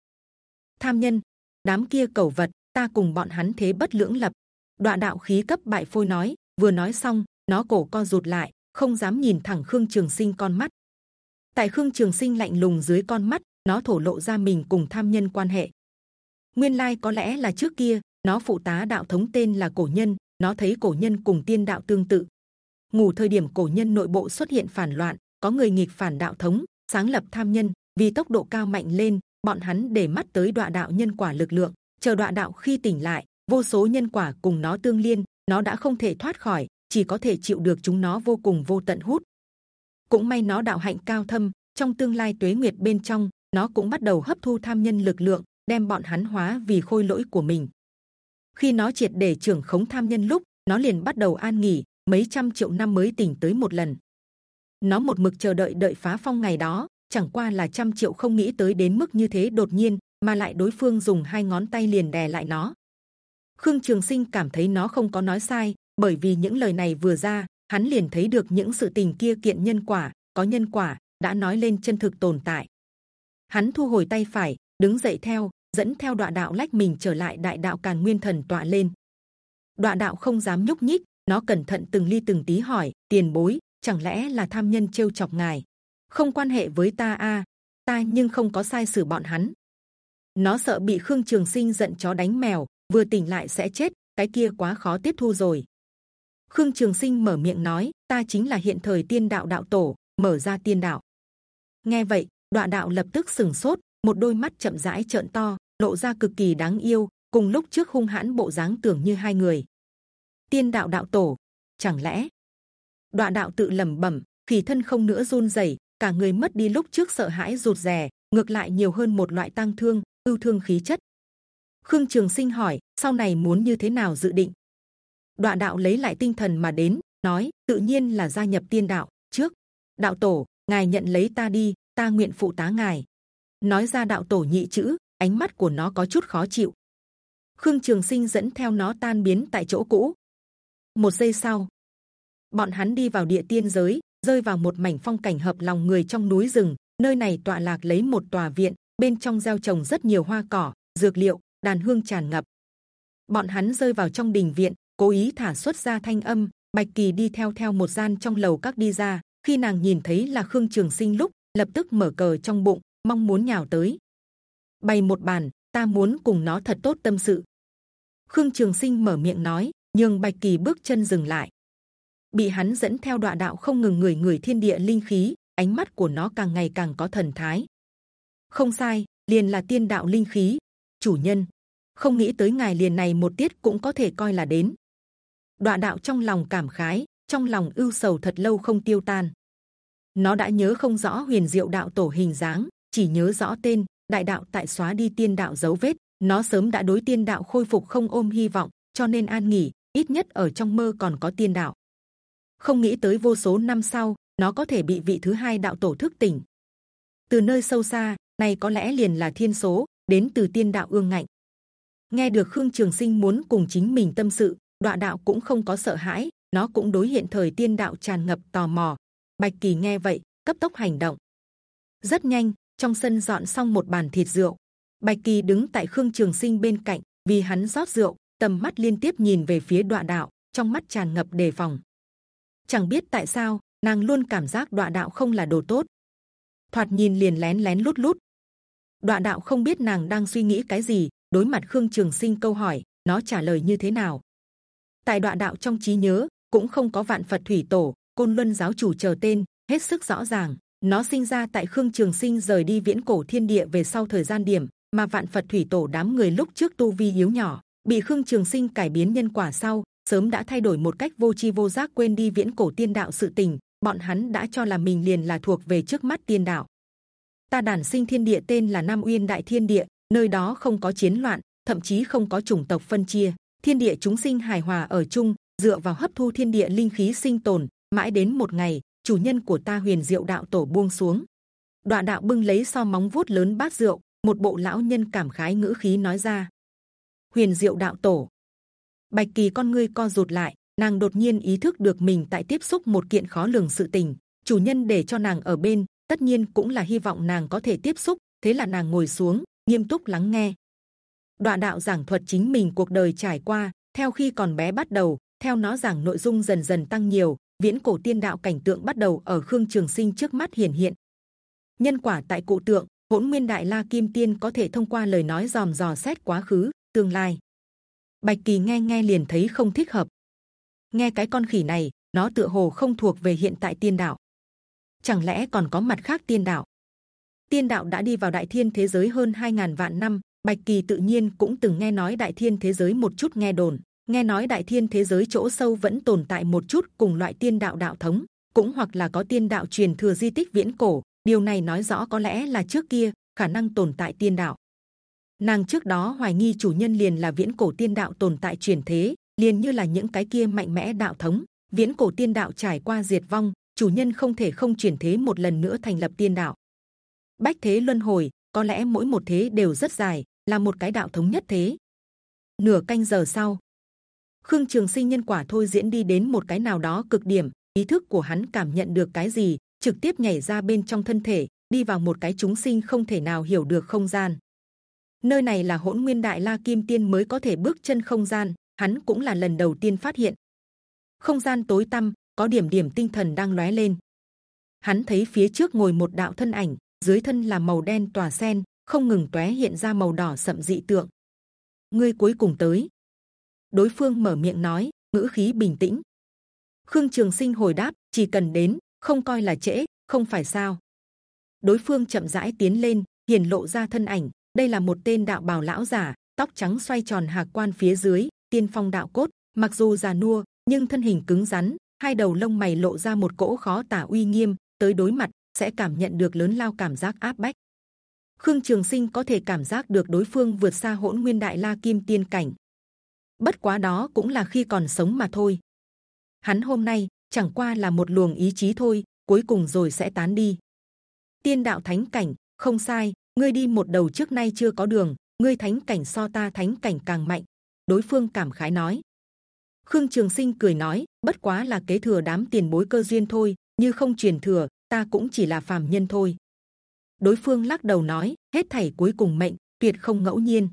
Tham nhân, đám kia cầu vật, ta cùng bọn hắn thế bất lưỡng lập. Đoạn đạo khí cấp bại phôi nói, vừa nói xong, nó cổ co rụt lại, không dám nhìn thẳng Khương Trường Sinh con mắt. Tại Khương Trường Sinh lạnh lùng dưới con mắt, nó thổ lộ ra mình cùng tham nhân quan hệ. Nguyên lai có lẽ là trước kia, nó phụ tá đạo thống tên là cổ nhân, nó thấy cổ nhân cùng tiên đạo tương tự. Ngủ thời điểm cổ nhân nội bộ xuất hiện phản loạn, có người nghịch phản đạo thống, sáng lập tham nhân. Vì tốc độ cao mạnh lên, bọn hắn để mắt tới đoạn đạo nhân quả lực lượng. Chờ đoạn đạo khi tỉnh lại, vô số nhân quả cùng nó tương liên, nó đã không thể thoát khỏi, chỉ có thể chịu được chúng nó vô cùng vô tận hút. Cũng may nó đạo hạnh cao thâm, trong tương lai tuế nguyệt bên trong, nó cũng bắt đầu hấp thu tham nhân lực lượng, đem bọn hắn hóa vì khôi lỗi của mình. Khi nó triệt để trưởng khống tham nhân lúc, nó liền bắt đầu an nghỉ, mấy trăm triệu năm mới tỉnh tới một lần. Nó một mực chờ đợi đợi phá phong ngày đó, chẳng qua là trăm triệu không nghĩ tới đến mức như thế đột nhiên, mà lại đối phương dùng hai ngón tay liền đè lại nó. Khương Trường Sinh cảm thấy nó không có nói sai, bởi vì những lời này vừa ra, hắn liền thấy được những sự tình kia kiện nhân quả, có nhân quả đã nói lên chân thực tồn tại. Hắn thu hồi tay phải, đứng dậy theo, dẫn theo đoạn đạo lách mình trở lại đại đạo càn nguyên thần tọa lên. Đoạn đạo không dám nhúc nhích, nó cẩn thận từng ly từng tí hỏi tiền bối chẳng lẽ là tham nhân trêu chọc ngài không quan hệ với ta a ta nhưng không có sai xử bọn hắn nó sợ bị khương trường sinh giận chó đánh mèo vừa tỉnh lại sẽ chết cái kia quá khó tiếp thu rồi khương trường sinh mở miệng nói, ta chính là hiện thời tiên đạo đạo tổ, mở ra tiên đạo. Nghe vậy đoạn đạo lập tức sừng sốt, một đôi mắt chậm rãi trợn to, lộ ra cực kỳ đáng yêu, cùng lúc trước hung hãn bộ dáng tưởng như hai người. Tiên đạo đạo tổ, chẳng lẽ? Đoạn đạo tự lẩm bẩm, khỉ thân không nữa run rẩy, cả người mất đi lúc trước sợ hãi rụt rè, ngược lại nhiều hơn một loại tăng thương, ưu thương khí chất. Khương trường sinh hỏi, sau này muốn như thế nào dự định? Đoạn đạo lấy lại tinh thần mà đến, nói, tự nhiên là gia nhập tiên đạo. Trước, đạo tổ, ngài nhận lấy ta đi, ta nguyện phụ tá ngài. Nói ra đạo tổ nhị chữ, ánh mắt của nó có chút khó chịu. Khương trường sinh dẫn theo nó tan biến tại chỗ cũ. Một giây sau, bọn hắn đi vào địa tiên giới, rơi vào một mảnh phong cảnh hợp lòng người trong núi rừng. Nơi này tọa lạc lấy một tòa viện, bên trong gieo trồng rất nhiều hoa cỏ, dược liệu, đàn hương tràn ngập. Bọn hắn rơi vào trong đình viện cố ý thả xuất ra thanh âm. Bạch kỳ đi theo theo một gian trong lầu các đi ra. Khi nàng nhìn thấy là khương trường sinh lúc, lập tức mở cờ trong bụng, mong muốn nhào tới. Bày một bàn, ta muốn cùng nó thật tốt tâm sự. Khương trường sinh mở miệng nói nhưng bạch kỳ bước chân dừng lại. Bị hắn dẫn theo đoạn đạo không ngừng người người thiên địa linh khí, ánh mắt của nó càng ngày càng có thần thái. Không sai, liền là tiên đạo linh khí, chủ nhân. Không nghĩ tới ngài liền này một tiết cũng có thể coi là đến đoạn đạo trong lòng cảm khái trong lòng ưu sầu thật lâu không tiêu tan nó đã nhớ không rõ huyền diệu đạo tổ hình dáng chỉ nhớ rõ tên đại đạo tại xóa đi tiên đạo dấu vết nó sớm đã đối tiên đạo khôi phục không ôm hy vọng cho nên an nghỉ ít nhất ở trong mơ còn có tiên đạo không nghĩ tới vô số năm sau nó có thể bị vị thứ hai đạo tổ thức tỉnh. Từ nơi sâu xa, này có lẽ liền là thiên số, đến từ tiên đạo ương ngạnh. Nghe được Khương Trường Sinh muốn cùng chính mình tâm sự, Đoạ đạo cũng không có sợ hãi, nó cũng đối hiện thời tiên đạo tràn ngập tò mò. Bạch Kỳ nghe vậy, cấp tốc hành động. Rất nhanh, trong sân dọn xong một bàn thịt rượu, Bạch Kỳ đứng tại Khương Trường Sinh bên cạnh, vì hắn rót rượu, tầm mắt liên tiếp nhìn về phía Đoạ đạo, trong mắt tràn ngập đề phòng. Chẳng biết tại sao, nàng luôn cảm giác Đoạ đạo không là đồ tốt. Thoạt nhìn liền lén lén lút lút. Đoạ đạo không biết nàng đang suy nghĩ cái gì, đối mặt Khương Trường Sinh câu hỏi, nó trả lời như thế nào? Tại đoạn đạo trong trí nhớ cũng không có vạn Phật thủy tổ, côn luân giáo chủ chờ tên, hết sức rõ ràng. Nó sinh ra tại Khương Trường Sinh rời đi viễn cổ thiên địa về sau thời gian điểm, mà vạn Phật thủy tổ đám người lúc trước tu vi yếu nhỏ, bị Khương Trường Sinh cải biến nhân quả sau, sớm đã thay đổi một cách vô chi vô giác quên đi viễn cổ tiên đạo sự tình. Bọn hắn đã cho là mình liền là thuộc về trước mắt tiên đạo. Ta đản sinh thiên địa tên là Nam Uyên Đại Thiên Địa, nơi đó không có chiến loạn, thậm chí không có chủng tộc phân chia, thiên địa chúng sinh hài hòa ở chung, dựa vào hấp thu thiên địa linh khí sinh tồn, mãi đến một ngày chủ nhân của ta huyền diệu đạo tổ buông xuống. Đoạn đạo bưng lấy so móng vuốt lớn bát rượu, một bộ lão nhân cảm khái ngữ khí nói ra. Huyền diệu đạo tổ. Bạch kỳ con ngươi co rụt lại, nàng đột nhiên ý thức được mình tại tiếp xúc một kiện khó lường sự tình. Chủ nhân để cho nàng ở bên, tất nhiên cũng là hy vọng nàng có thể tiếp xúc. Thế là nàng ngồi xuống, nghiêm túc lắng nghe. Đoạn đạo giảng thuật chính mình cuộc đời trải qua, theo khi còn bé bắt đầu, theo nó giảng nội dung dần dần tăng nhiều, viễn cổ tiên đạo cảnh tượng bắt đầu ở khương trường sinh trước mắt hiển hiện. Nhân quả tại cụ tượng, hỗn nguyên đại la kim tiên có thể thông qua lời nói dòm dò xét quá khứ, tương lai. Bạch kỳ nghe nghe liền thấy không thích hợp. Nghe cái con khỉ này, nó tựa hồ không thuộc về hiện tại tiên đạo. Chẳng lẽ còn có mặt khác tiên đạo? Tiên đạo đã đi vào đại thiên thế giới hơn 2.000 vạn năm, Bạch kỳ tự nhiên cũng từng nghe nói đại thiên thế giới một chút nghe đồn, nghe nói đại thiên thế giới chỗ sâu vẫn tồn tại một chút cùng loại tiên đạo đạo thống, cũng hoặc là có tiên đạo truyền thừa di tích viễn cổ. Điều này nói rõ có lẽ là trước kia, khả năng tồn tại tiên đạo. Nàng trước đó hoài nghi chủ nhân liền là viễn cổ tiên đạo tồn tại truyền thế, liền như là những cái kia mạnh mẽ đạo thống. Viễn cổ tiên đạo trải qua diệt vong, chủ nhân không thể không truyền thế một lần nữa thành lập tiên đạo. Bách thế luân hồi, có lẽ mỗi một thế đều rất dài là một cái đạo thống nhất thế nửa canh giờ sau Khương Trường Sinh nhân quả thôi diễn đi đến một cái nào đó cực điểm, ý thức của hắn cảm nhận được cái gì, trực tiếp nhảy ra bên trong thân thể, đi vào một cái chúng sinh không thể nào hiểu được không gian. Nơi này là hỗn nguyên đại la kim tiên mới có thể bước chân không gian, hắn cũng là lần đầu tiên phát hiện. Không gian tối tăm, có điểm điểm tinh thần đang lóe lên. Hắn thấy phía trước ngồi một đạo thân ảnh, dưới thân là màu đen tỏa sen, không ngừng tóe hiện ra màu đỏ sậm dị tượng. Ngươi cuối cùng tới, đối phương mở miệng nói ngữ khí bình tĩnh. Khương trường sinh hồi đáp chỉ cần đến không coi là trễ không phải sao. Đối phương chậm rãi tiến lên hiển lộ ra thân ảnh. Đây là một tên đạo bào lão giả tóc trắng xoay tròn hạc quan phía dưới tiên phong đạo cốt. Mặc dù già nua nhưng thân hình cứng rắn hai đầu lông mày lộ ra một cỗ khó tả uy nghiêm. Tới đối mặt sẽ cảm nhận được lớn lao cảm giác áp bách khương trường sinh có thể cảm giác được đối phương vượt xa hỗn nguyên đại la kim tiên cảnh bất quá đó cũng là khi còn sống mà thôi. Hắn hôm nay chẳng qua là một luồng ý chí thôi, cuối cùng rồi sẽ tán đi. Tiên đạo thánh cảnh không sai, ngươi đi một đầu trước nay chưa có đường, ngươi thánh cảnh so ta thánh cảnh càng mạnh. Đối phương cảm khái nói. Khương Trường Sinh cười nói, bất quá là kế thừa đám tiền bối cơ duyên thôi, như không truyền thừa, ta cũng chỉ là phàm nhân thôi. Đối phương lắc đầu nói, hết thảy cuối cùng mệnh, tuyệt không ngẫu nhiên.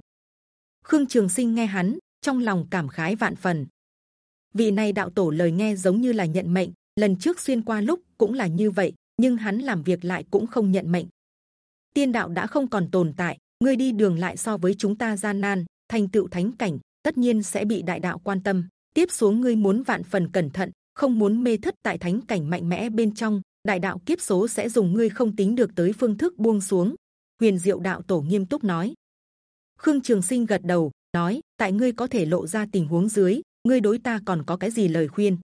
Khương Trường Sinh nghe hắn trong lòng cảm khái vạn phần. Vị này đạo tổ lời nghe giống như là nhận mệnh. Lần trước xuyên qua lúc cũng là như vậy, nhưng hắn làm việc lại cũng không nhận mệnh. Tiên đạo đã không còn tồn tại, ngươi đi đường lại so với chúng ta gian nan, thành tựu thánh cảnh, tất nhiên sẽ bị đại đạo quan tâm. Tiếp xuống ngươi muốn vạn phần cẩn thận, không muốn mê thất tại thánh cảnh mạnh mẽ bên trong, đại đạo kiếp số sẽ dùng ngươi không tính được tới phương thức buông xuống. Huyền diệu đạo tổ nghiêm túc nói. Khương Trường Sinh gật đầu, nói tại ngươi có thể lộ ra tình huống dưới ngươi đối ta còn có cái gì lời khuyên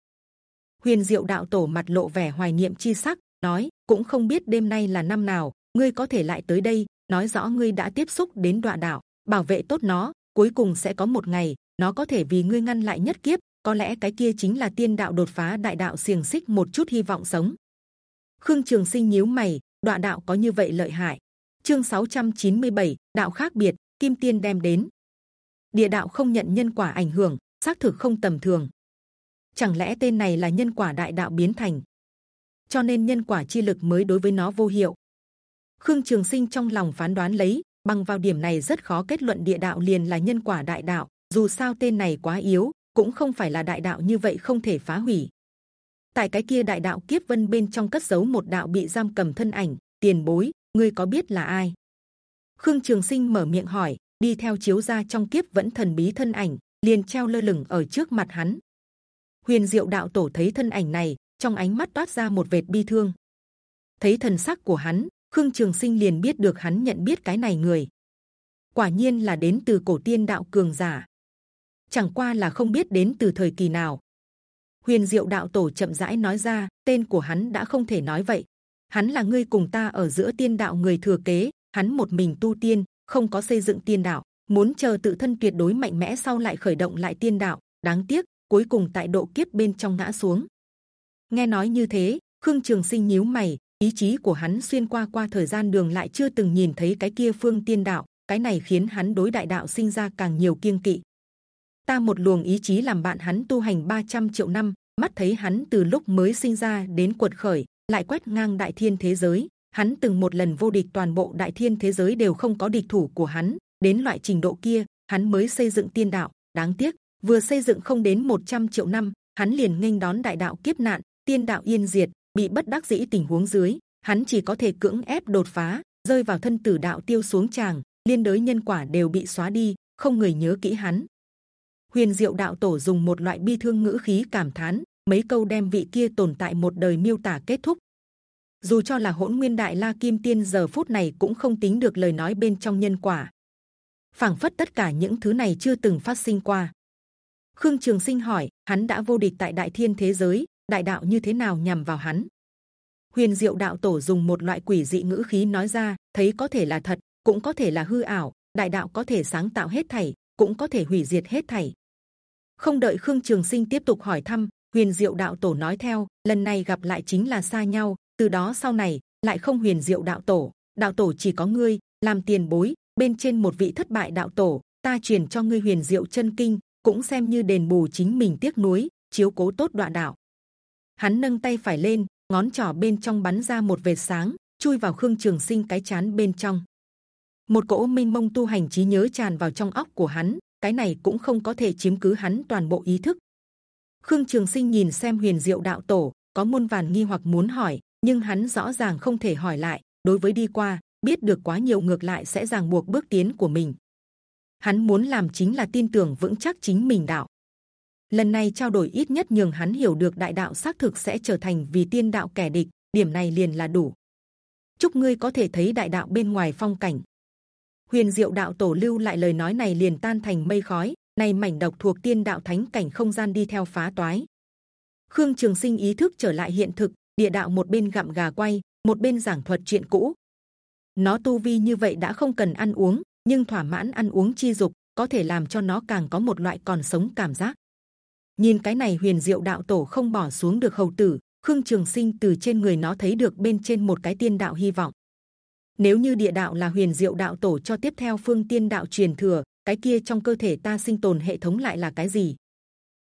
huyền diệu đạo tổ mặt lộ vẻ hoài niệm chi sắc nói cũng không biết đêm nay là năm nào ngươi có thể lại tới đây nói rõ ngươi đã tiếp xúc đến đoạn đạo bảo vệ tốt nó cuối cùng sẽ có một ngày nó có thể vì ngươi ngăn lại nhất kiếp có lẽ cái kia chính là tiên đạo đột phá đại đạo xiềng xích một chút hy vọng sống Khương Trường Sinh nhíu mày, đoạn đạo có như vậy lợi hại? Chương 697, đạo khác biệt, Kim Tiên đem đến. Địa đạo không nhận nhân quả ảnh hưởng, xác thực không tầm thường. Chẳng lẽ tên này là nhân quả đại đạo biến thành? Cho nên nhân quả chi lực mới đối với nó vô hiệu. Khương Trường Sinh trong lòng phán đoán lấy, bằng vào điểm này rất khó kết luận địa đạo liền là nhân quả đại đạo. Dù sao tên này quá yếu, cũng không phải là đại đạo như vậy không thể phá hủy. Tại cái kia đại đạo kiếp vân bên trong cất giấu một đạo bị giam cầm thân ảnh, tiền bối, ngươi có biết là ai? Khương Trường Sinh mở miệng hỏi, đi theo chiếu ra trong kiếp vẫn thần bí thân ảnh, liền treo lơ lửng ở trước mặt hắn. Huyền Diệu đạo tổ thấy thân ảnh này, trong ánh mắt toát ra một vệt bi thương. Thấy thần sắc của hắn, Khương Trường Sinh liền biết được hắn nhận biết cái này người. Quả nhiên là đến từ cổ tiên đạo cường giả. Chẳng qua là không biết đến từ thời kỳ nào. Huyền Diệu đạo tổ chậm rãi nói ra, tên của hắn đã không thể nói vậy. Hắn là ngươi cùng ta ở giữa tiên đạo người thừa kế, hắn một mình tu tiên, không có xây dựng tiên đạo, muốn chờ tự thân tuyệt đối mạnh mẽ sau lại khởi động lại tiên đạo. Đáng tiếc, cuối cùng tại độ kiếp bên trong ngã xuống. Nghe nói như thế, Khương Trường Sinh nhíu mày, ý chí của hắn xuyên qua qua thời gian đường lại chưa từng nhìn thấy cái kia phương tiên đạo, cái này khiến hắn đối đại đạo sinh ra càng nhiều kiêng kỵ. Ta một luồng ý chí làm bạn hắn tu hành 300 triệu năm, mắt thấy hắn từ lúc mới sinh ra đến cuột khởi, lại quét ngang đại thiên thế giới. Hắn từng một lần vô địch toàn bộ đại thiên thế giới đều không có địch thủ của hắn. Đến loại trình độ kia, hắn mới xây dựng tiên đạo. Đáng tiếc, vừa xây dựng không đến 100 triệu năm, hắn liền nghênh đón đại đạo kiếp nạn, tiên đạo yên diệt, bị bất đắc dĩ tình huống dưới, hắn chỉ có thể cưỡng ép đột phá, rơi vào thân tử đạo tiêu xuống tràng, liên đới nhân quả đều bị xóa đi, không người nhớ kỹ hắn. Huyền Diệu đạo tổ dùng một loại bi thương ngữ khí cảm thán, mấy câu đem vị kia tồn tại một đời miêu tả kết thúc. Dù cho là hỗn nguyên đại la kim tiên giờ phút này cũng không tính được lời nói bên trong nhân quả. phảng phất tất cả những thứ này chưa từng phát sinh qua. Khương Trường Sinh hỏi, hắn đã vô địch tại đại thiên thế giới, đại đạo như thế nào nhằm vào hắn? Huyền Diệu đạo tổ dùng một loại quỷ dị ngữ khí nói ra, thấy có thể là thật, cũng có thể là hư ảo. Đại đạo có thể sáng tạo hết thảy, cũng có thể hủy diệt hết thảy. Không đợi Khương Trường Sinh tiếp tục hỏi thăm, Huyền Diệu đạo tổ nói theo, lần này gặp lại chính là xa nhau. Từ đó sau này lại không Huyền Diệu đạo tổ, đạo tổ chỉ có ngươi làm tiền bối. Bên trên một vị thất bại đạo tổ, ta truyền cho ngươi Huyền Diệu chân kinh, cũng xem như đền bù chính mình tiếc nuối, chiếu cố tốt đoạn đạo. Hắn nâng tay phải lên, ngón trỏ bên trong bắn ra một vệt sáng, chui vào Khương Trường Sinh cái chán bên trong. Một cỗ minh mông tu hành trí nhớ tràn vào trong óc của hắn, cái này cũng không có thể chiếm cứ hắn toàn bộ ý thức. Khương Trường Sinh nhìn xem Huyền Diệu Đạo Tổ, có muôn vàn nghi hoặc muốn hỏi, nhưng hắn rõ ràng không thể hỏi lại. Đối với đi qua, biết được quá nhiều ngược lại sẽ ràng buộc bước tiến của mình hắn muốn làm chính là tin tưởng vững chắc chính mình đạo. Lần này trao đổi ít nhất nhường hắn hiểu được đại đạo xác thực sẽ trở thành vì tiên đạo kẻ địch, điểm này liền là đủ. Chúc ngươi có thể thấy đại đạo bên ngoài phong cảnh. Huyền Diệu đạo tổ lưu lại lời nói này liền tan thành mây khói, này mảnh độc thuộc tiên đạo thánh cảnh không gian đi theo phá toái. Khương Trường Sinh ý thức trở lại hiện thực, địa đạo một bên gặm gà quay, một bên giảng thuật chuyện cũ. Nó tu vi như vậy đã không cần ăn uống, nhưng thỏa mãn ăn uống chi dục có thể làm cho nó càng có một loại còn sống cảm giác. Nhìn cái này huyền diệu đạo tổ không bỏ xuống được hầu tử, khương trường sinh từ trên người nó thấy được bên trên một cái tiên đạo hy vọng. Nếu như địa đạo là huyền diệu đạo tổ cho tiếp theo phương tiên đạo truyền thừa, cái kia trong cơ thể ta sinh tồn hệ thống lại là cái gì?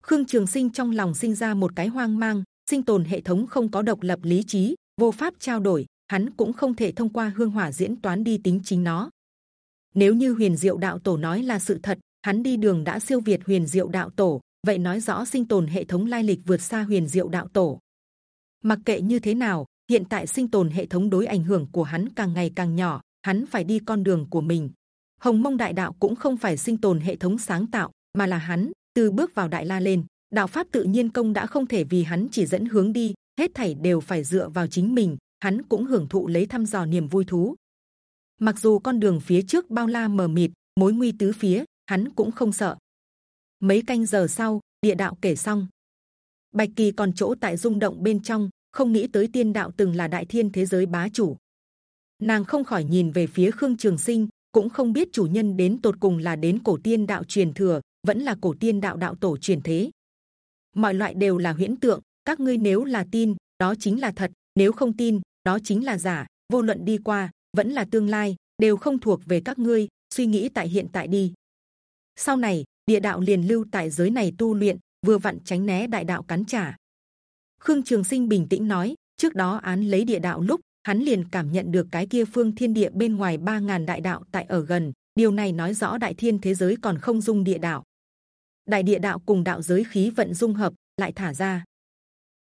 Khương Trường Sinh trong lòng sinh ra một cái hoang mang, sinh tồn hệ thống không có độc lập lý trí, vô pháp trao đổi, hắn cũng không thể thông qua hương hỏa diễn toán đi tính chính nó. Nếu như Huyền Diệu Đạo Tổ nói là sự thật, hắn đi đường đã siêu việt Huyền Diệu Đạo Tổ, vậy nói rõ sinh tồn hệ thống lai lịch vượt xa Huyền Diệu Đạo Tổ. Mặc kệ như thế nào, hiện tại sinh tồn hệ thống đối ảnh hưởng của hắn càng ngày càng nhỏ, hắn phải đi con đường của mình. Hồng Mông Đại Đạo cũng không phải sinh tồn hệ thống sáng tạo, mà là hắn từ bước vào Đại La lên, đạo pháp tự nhiên công đã không thể vì hắn chỉ dẫn hướng đi, hết thảy đều phải dựa vào chính mình. Hắn cũng hưởng thụ lấy thăm dò niềm vui thú, mặc dù con đường phía trước bao la mờ mịt mối nguy tứ phía hắn cũng không sợ mấy canh giờ sau địa đạo kể xong bạch kỳ còn chỗ tại rung động bên trong không nghĩ tới tiên đạo từng là đại thiên thế giới bá chủ. Nàng không khỏi nhìn về phía khương trường sinh, cũng không biết chủ nhân đến tột cùng là đến cổ tiên đạo truyền thừa, vẫn là cổ tiên đạo đạo tổ truyền thế. Mọi loại đều là huyễn tượng, các ngươi nếu là tin, đó chính là thật, nếu không tin, đó chính là giả, vô luận đi qua, vẫn là tương lai, đều không thuộc về các ngươi, suy nghĩ tại hiện tại đi. Sau này, địa đạo liền lưu tại giới này tu luyện, vừa vặn tránh né đại đạo cắn trả khương trường sinh bình tĩnh nói, trước đó án lấy địa đạo lúc, hắn liền cảm nhận được cái kia phương thiên địa bên ngoài ba ngàn đại đạo tại ở gần, điều này nói rõ đại thiên thế giới còn không dung địa đạo. Đại địa đạo cùng đạo giới khí vận dung hợp, lại thả ra.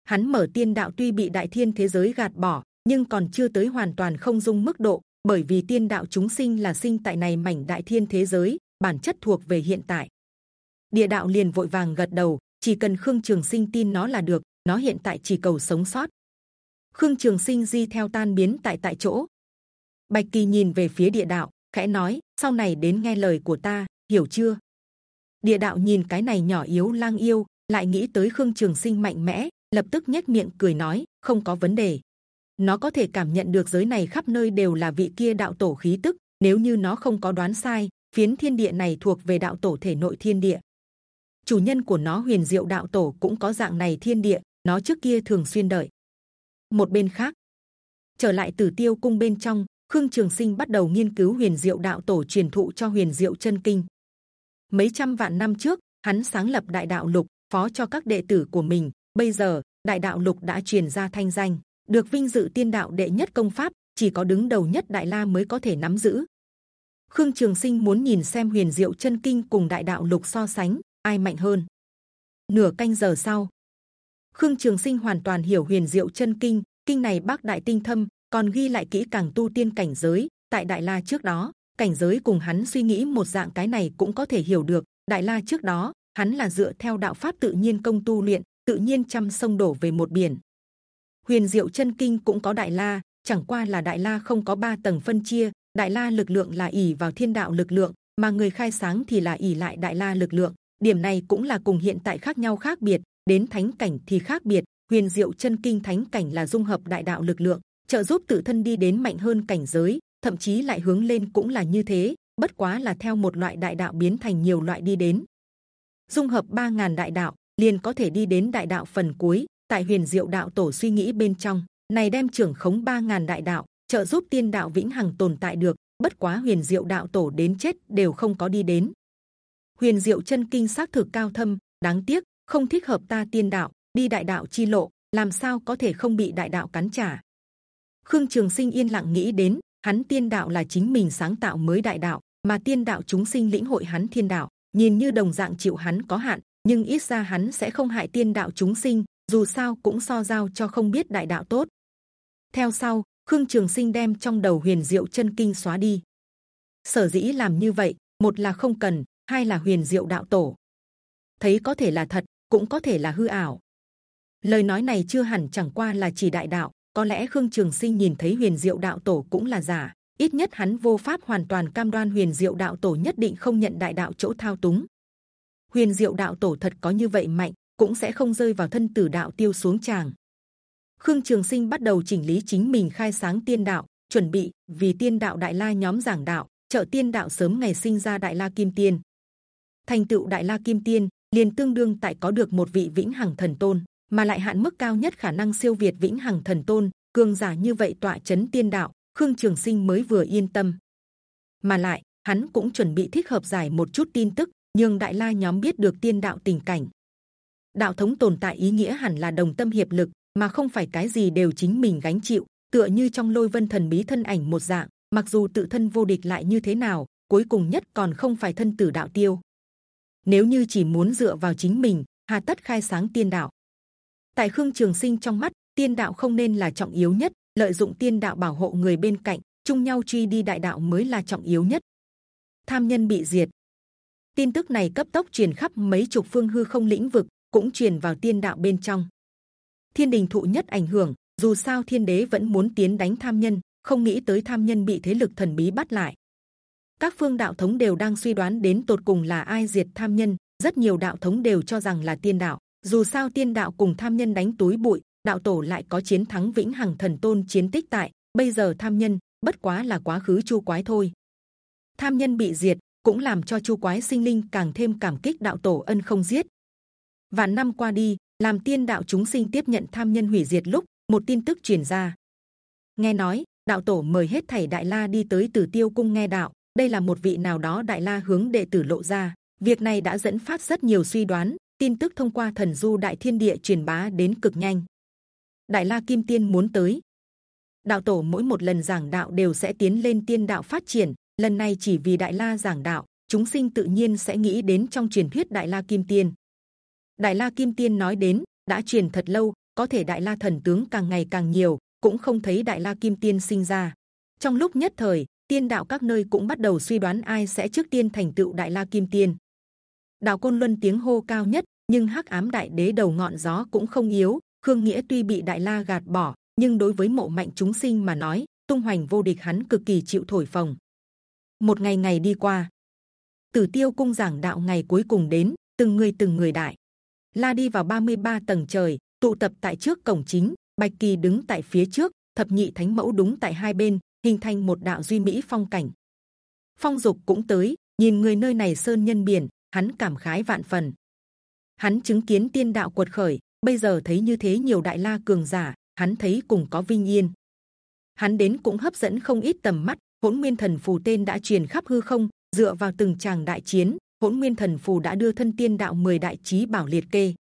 Hắn mở tiên đạo tuy bị đại thiên thế giới gạt bỏ, nhưng còn chưa tới hoàn toàn không dung mức độ, bởi vì tiên đạo chúng sinh là sinh tại này mảnh đại thiên thế giới, bản chất thuộc về hiện tại. Địa đạo liền vội vàng gật đầu, chỉ cần khương trường sinh tin nó là được nó hiện tại chỉ cầu sống sót. Khương trường sinh di theo tan biến tại tại chỗ. Bạch kỳ nhìn về phía địa đạo, khẽ nói, sau này đến nghe lời của ta, hiểu chưa? Địa đạo nhìn cái này nhỏ yếu lang yêu, lại nghĩ tới khương trường sinh mạnh mẽ, lập tức nhếch miệng cười nói, không có vấn đề. Nó có thể cảm nhận được giới này khắp nơi đều là vị kia đạo tổ khí tức, nếu như nó không có đoán sai, phiến thiên địa này thuộc về đạo tổ thể nội thiên địa. Chủ nhân của nó huyền diệu đạo tổ cũng có dạng này thiên địa nó trước kia thường xuyên đợi. Một bên khác, trở lại tử tiêu cung bên trong, khương trường sinh bắt đầu nghiên cứu huyền diệu đạo tổ truyền thụ cho huyền diệu chân kinh. Mấy trăm vạn năm trước, hắn sáng lập đại đạo lục, phó cho các đệ tử của mình. Bây giờ, đại đạo lục đã truyền ra thanh danh, được vinh dự tiên đạo đệ nhất công pháp, chỉ có đứng đầu nhất đại la mới có thể nắm giữ. Khương trường sinh muốn nhìn xem huyền diệu chân kinh cùng đại đạo lục so sánh, ai mạnh hơn. Nửa canh giờ sau khương trường sinh hoàn toàn hiểu huyền diệu chân kinh kinh này bác đại tinh thâm còn ghi lại kỹ càng tu tiên cảnh giới. Tại đại la trước đó, cảnh giới cùng hắn suy nghĩ một dạng cái này cũng có thể hiểu được. Đại la trước đó, hắn là dựa theo đạo pháp tự nhiên công tu luyện, tự nhiên trăm sông đổ về một biển. Huyền diệu chân kinh cũng có đại la, chẳng qua là đại la không có ba tầng phân chia. Đại la lực lượng là ỉ vào thiên đạo lực lượng, mà người khai sáng thì là ỉ lại đại la lực lượng. Điểm này cũng là cùng hiện tại khác nhau khác biệt đến thánh cảnh thì khác biệt. Huyền diệu chân kinh thánh cảnh là dung hợp đại đạo lực lượng, trợ giúp tự thân đi đến mạnh hơn cảnh giới, thậm chí lại hướng lên cũng là như thế, bất quá là theo một loại đại đạo biến thành nhiều loại đi đến. Dung hợp ba ngàn đại đạo, liền có thể đi đến đại đạo phần cuối. Tại huyền diệu đạo tổ suy nghĩ bên trong, này đem trưởng khống ba ngàn đại đạo, trợ giúp tiên đạo vĩnh hằng tồn tại được, bất quá huyền diệu đạo tổ đến chết đều không có đi đến. Huyền diệu chân kinh xác thực cao thâm, đáng tiếc không thích hợp ta tiên đạo, đi đại đạo chi lộ, làm sao có thể không bị đại đạo cắn trả? Khương trường sinh yên lặng nghĩ đến, hắn tiên đạo là chính mình sáng tạo mới đại đạo, mà tiên đạo chúng sinh lĩnh hội hắn thiên đạo, nhìn như đồng dạng chịu hắn có hạn, nhưng ít ra hắn sẽ không hại tiên đạo chúng sinh, dù sao cũng so giao cho không biết đại đạo tốt. Theo sau, khương trường sinh đem trong đầu huyền diệu chân kinh xóa đi. Sở dĩ làm như vậy, một là không cần, hai là huyền diệu đạo tổ. Thấy có thể là thật cũng có thể là hư ảo. Lời nói này chưa hẳn chẳng qua là chỉ đại đạo, có lẽ khương trường sinh nhìn thấy huyền diệu đạo tổ cũng là giả. Ít nhất hắn vô pháp hoàn toàn cam đoan huyền diệu đạo tổ nhất định không nhận đại đạo chỗ thao túng. Huyền diệu đạo tổ thật có như vậy mạnh, cũng sẽ không rơi vào thân tử đạo tiêu xuống tràng. Khương trường sinh bắt đầu chỉnh lý chính mình khai sáng tiên đạo, chuẩn bị, vì tiên đạo đại la nhóm giảng đạo, trợ tiên đạo sớm ngày sinh ra đại la kim tiên. Thành tựu đại la kim tiên liền tương đương tại có được một vị vĩnh hằng thần tôn, mà lại hạn mức cao nhất khả năng siêu việt vĩnh hằng thần tôn, cường giả như vậy tọa chấn tiên đạo, khương trường sinh mới vừa yên tâm. Mà lại, hắn cũng chuẩn bị thích hợp giải một chút tin tức nhưng đại la nhóm biết được tiên đạo tình cảnh. Đạo thống tồn tại ý nghĩa hẳn là đồng tâm hiệp lực, mà không phải cái gì đều chính mình gánh chịu, tựa như trong lôi vân thần bí thân ảnh một dạng, mặc dù tự thân vô địch lại như thế nào, cuối cùng nhất còn không phải thân tử đạo tiêu nếu như chỉ muốn dựa vào chính mình, hà tất khai sáng tiên đạo. Tại khương trường sinh trong mắt, tiên đạo không nên là trọng yếu nhất, lợi dụng tiên đạo bảo hộ người bên cạnh, chung nhau truy đi đại đạo mới là trọng yếu nhất. Tham nhân bị diệt. Tin tức này cấp tốc truyền khắp mấy chục phương hư không lĩnh vực, cũng truyền vào tiên đạo bên trong. Thiên đình thụ nhất ảnh hưởng, dù sao thiên đế vẫn muốn tiến đánh tham nhân, không nghĩ tới tham nhân bị thế lực thần bí bắt lại các phương đạo thống đều đang suy đoán đến tột cùng là ai diệt tham nhân. Rất nhiều đạo thống đều cho rằng là tiên đạo. Dù sao tiên đạo cùng tham nhân đánh túi bụi, đạo tổ lại có chiến thắng vĩnh hằng thần tôn chiến tích tại. Bây giờ tham nhân, bất quá là quá khứ chu quái thôi. Tham nhân bị diệt, cũng làm cho chu quái sinh linh càng thêm cảm kích đạo tổ ân không giết. Vạn năm qua đi, làm tiên đạo chúng sinh tiếp nhận tham nhân hủy diệt lúc, một tin tức truyền ra. Nghe nói, đạo tổ mời hết thảy đại la đi tới Tử Tiêu cung nghe đạo. Đây là một vị nào đó đại la hướng đệ tử lộ ra. Việc này đã dẫn phát rất nhiều suy đoán. Tin tức thông qua thần du đại thiên địa truyền bá đến cực nhanh. Đại la kim tiên muốn tới. Đạo tổ mỗi một lần giảng đạo đều sẽ tiến lên tiên đạo phát triển. Lần này chỉ vì đại la giảng đạo, chúng sinh tự nhiên sẽ nghĩ đến trong truyền thuyết đại la kim tiên. Đại la kim tiên nói đến đã truyền thật lâu, có thể đại la thần tướng càng ngày càng nhiều, cũng không thấy đại la kim tiên sinh ra. Trong lúc nhất thời, tiên đạo các nơi cũng bắt đầu suy đoán ai sẽ trước tiên thành tựu đại la kim tiên. Đạo côn luân tiếng hô cao nhất, nhưng hắc ám đại đế đầu ngọn gió cũng không yếu. Khương nghĩa tuy bị đại la gạt bỏ, nhưng đối với mộ mạnh chúng sinh mà nói, tung hoành vô địch hắn cực kỳ chịu thổi phồng. Một ngày ngày đi qua, Tử Tiêu cung giảng đạo ngày cuối cùng đến, từng người từng người đại. La đi vào 33 tầng trời, tụ tập tại trước cổng chính. Bạch Kỳ đứng tại phía trước, thập nhị thánh mẫu đúng tại hai bên, hình thành một đạo duy mỹ phong cảnh. Phong Dục cũng tới, nhìn người nơi này sơn nhân biển, hắn cảm khái vạn phần. Hắn chứng kiến tiên đạo cuột khởi, bây giờ thấy như thế nhiều đại la cường giả, hắn thấy cùng có vinh yên. Hắn đến cũng hấp dẫn không ít tầm mắt. Hỗn Nguyên Thần Phù tên đã truyền khắp hư không, dựa vào từng tràng đại chiến, Hỗn Nguyên Thần Phù đã đưa thân tiên đạo 10 đại chí bảo liệt kê.